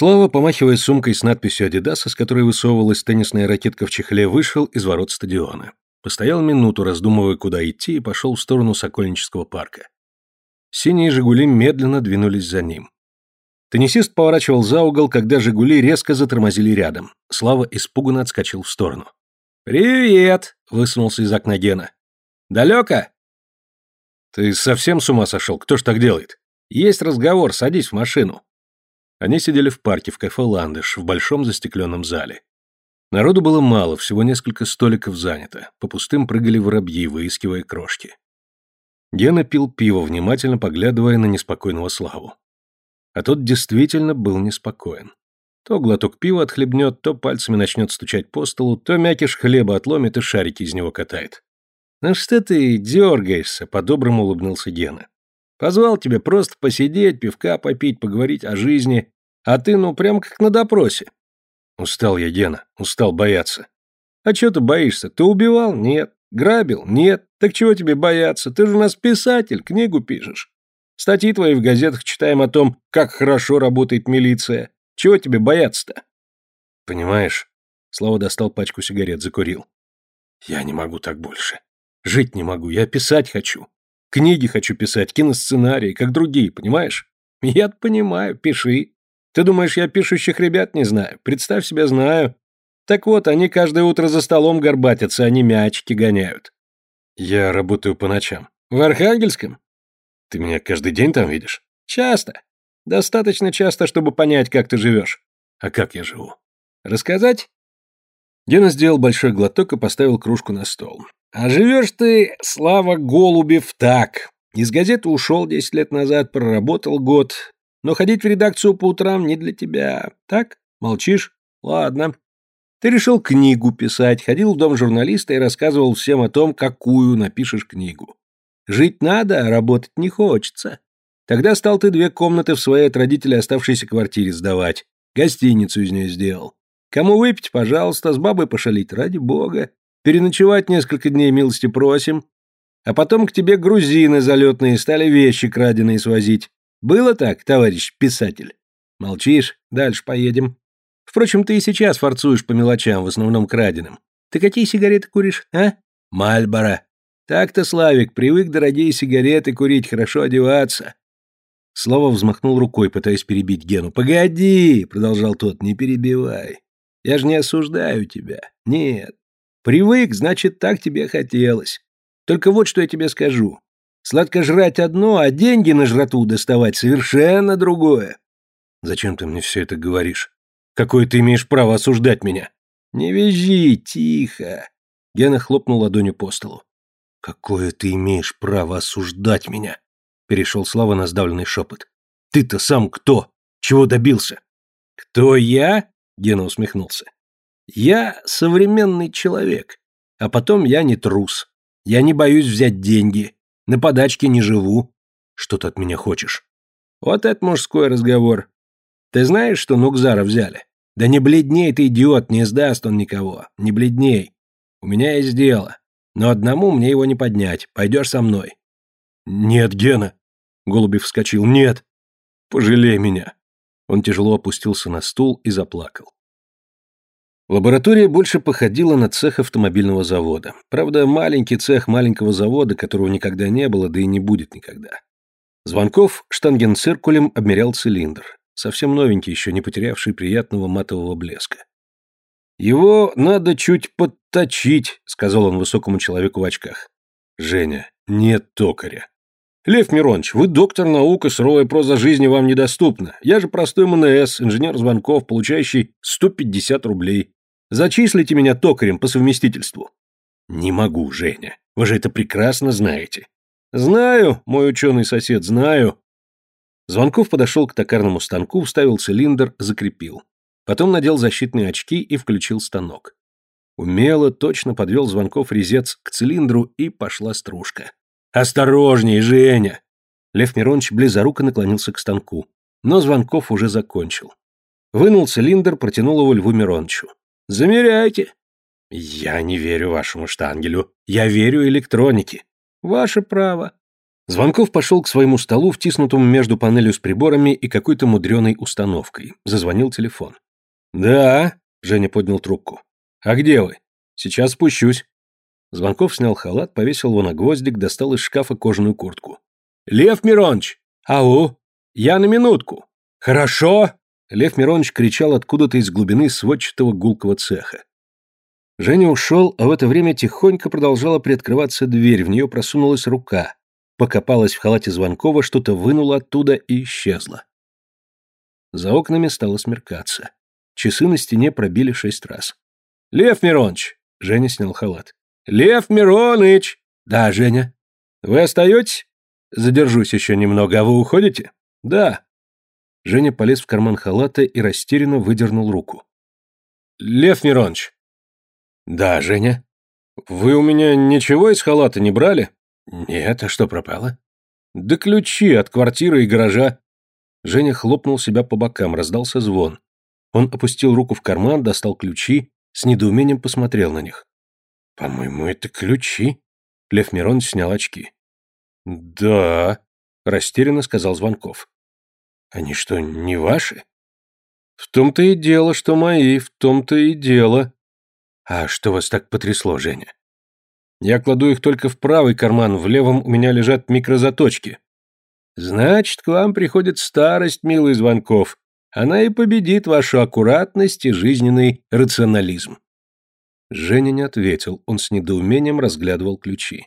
Слава, помахивая сумкой с надписью «Адидас», из которой высовывалась теннисная ракетка в чехле, вышел из ворот стадиона. Постоял минуту, раздумывая, куда идти, и пошел в сторону Сокольнического парка. Синие «Жигули» медленно двинулись за ним. Теннисист поворачивал за угол, когда «Жигули» резко затормозили рядом. Слава испуганно отскочил в сторону. «Привет!» — высунулся из окна Гена. «Далеко?» «Ты совсем с ума сошел? Кто ж так делает?» «Есть разговор, садись в машину». Они сидели в парке в кафе «Ландыш» в большом застекленном зале. Народу было мало, всего несколько столиков занято. По пустым прыгали воробьи, выискивая крошки. Гена пил пиво, внимательно поглядывая на неспокойного Славу. А тот действительно был неспокоен. То глоток пива отхлебнет, то пальцами начнет стучать по столу, то мякиш хлеба отломит и шарики из него катает. «Ну что ты дергаешься?» — по-доброму улыбнулся Гена. «Позвал тебя просто посидеть, пивка попить, поговорить о жизни, а ты ну прям как на допросе». «Устал я, Гена, устал бояться». «А чего ты боишься? Ты убивал? Нет. Грабил? Нет. Так чего тебе бояться? Ты же у нас писатель, книгу пишешь. Статьи твои в газетах читаем о том, как хорошо работает милиция. Чего тебе бояться-то? Понимаешь, Слава достал пачку сигарет, закурил. Я не могу так больше. Жить не могу, я писать хочу. Книги хочу писать, киносценарии, как другие, понимаешь? Я понимаю, пиши. Ты думаешь, я пишущих ребят не знаю? Представь себе, знаю. Так вот, они каждое утро за столом горбатятся, они мячики гоняют. Я работаю по ночам. В Архангельском? Ты меня каждый день там видишь? Часто. Достаточно часто, чтобы понять, как ты живешь. А как я живу? Рассказать? Гена сделал большой глоток и поставил кружку на стол. А живешь ты, Слава Голубев, так. Из газеты ушел десять лет назад, проработал год. Но ходить в редакцию по утрам не для тебя. Так? Молчишь? Ладно. Ты решил книгу писать, ходил в дом журналиста и рассказывал всем о том, какую напишешь книгу. Жить надо, а работать не хочется. Тогда стал ты две комнаты в своей от родителей оставшейся квартире сдавать. Гостиницу из нее сделал. Кому выпить, пожалуйста, с бабой пошалить, ради бога. Переночевать несколько дней милости просим. А потом к тебе грузины залетные стали вещи краденые свозить. Было так, товарищ писатель? Молчишь? Дальше поедем. Впрочем, ты и сейчас форцуешь по мелочам, в основном краденым. Ты какие сигареты куришь, а? Мальборо. Так-то, Славик, привык дорогие сигареты курить, хорошо одеваться. Слава взмахнул рукой, пытаясь перебить Гену. «Погоди!» — продолжал тот. «Не перебивай. Я же не осуждаю тебя. Нет. Привык, значит, так тебе хотелось. Только вот что я тебе скажу. Сладко жрать одно, а деньги на жрату доставать совершенно другое». «Зачем ты мне все это говоришь? Какое ты имеешь право осуждать меня?» «Не визжи, тихо!» Гена хлопнул ладонью по столу. «Какое ты имеешь право осуждать меня?» Перешел Слава на сдавленный шепот. «Ты-то сам кто? Чего добился?» «Кто я?» Гена усмехнулся. «Я современный человек. А потом я не трус. Я не боюсь взять деньги. На подачке не живу. Что ты от меня хочешь?» «Вот это мужской разговор. Ты знаешь, что Нукзара взяли? Да не бледней ты, идиот, не сдаст он никого. Не бледней. У меня есть дело. Но одному мне его не поднять. Пойдешь со мной?» «Нет, Гена!» Голубев вскочил. «Нет! Пожалей меня!» Он тяжело опустился на стул и заплакал. Лаборатория больше походила на цех автомобильного завода. Правда, маленький цех маленького завода, которого никогда не было, да и не будет никогда. Звонков штангенциркулем обмерял цилиндр. Совсем новенький, еще не потерявший приятного матового блеска. «Его надо чуть подточить», — сказал он высокому человеку в очках. «Женя, нет токаря». «Лев Миронович, вы доктор наук, и суровая проза жизни вам недоступна. Я же простой МНС, инженер звонков, получающий 150 рублей. Зачислите меня токарем по совместительству». «Не могу, Женя. Вы же это прекрасно знаете». «Знаю, мой ученый сосед, знаю». Звонков подошел к токарному станку, вставил цилиндр, закрепил. Потом надел защитные очки и включил станок. Умело, точно подвел звонков резец к цилиндру, и пошла стружка. «Осторожней, Женя!» Лев Миронович близоруко наклонился к станку. Но Звонков уже закончил. Вынул цилиндр, протянул его Льву Мироновичу. «Замеряйте!» «Я не верю вашему штангелю. Я верю электронике». «Ваше право. Звонков пошел к своему столу, втиснутому между панелью с приборами и какой-то мудреной установкой. Зазвонил телефон. «Да», — Женя поднял трубку. «А где вы?» «Сейчас спущусь». Звонков снял халат, повесил его на гвоздик, достал из шкафа кожаную куртку. «Лев Миронович!» «Ау! Я на минутку!» «Хорошо!» Лев Миронович кричал откуда-то из глубины сводчатого гулкого цеха. Женя ушел, а в это время тихонько продолжала приоткрываться дверь, в нее просунулась рука, покопалась в халате Звонкова, что-то вынула оттуда и исчезла. За окнами стало смеркаться. Часы на стене пробили шесть раз. «Лев Мироныч!» — Женя снял халат. «Лев Мироныч!» «Да, Женя». «Вы остаетесь?» «Задержусь еще немного, а вы уходите?» «Да». Женя полез в карман халата и растерянно выдернул руку. «Лев Мироныч!» «Да, Женя». «Вы у меня ничего из халата не брали?» «Нет, а что пропало?» «Да ключи от квартиры и гаража». Женя хлопнул себя по бокам, раздался звон. Он опустил руку в карман, достал ключи, с недоумением посмотрел на них. «По-моему, это ключи». Лев Мирон снял очки. «Да», — растерянно сказал Звонков. «Они что, не ваши?» «В том-то и дело, что мои, в том-то и дело». «А что вас так потрясло, Женя?» Я кладу их только в правый карман, в левом у меня лежат микрозаточки. Значит, к вам приходит старость, милый Звонков. Она и победит вашу аккуратность и жизненный рационализм. Женя не ответил, он с недоумением разглядывал ключи.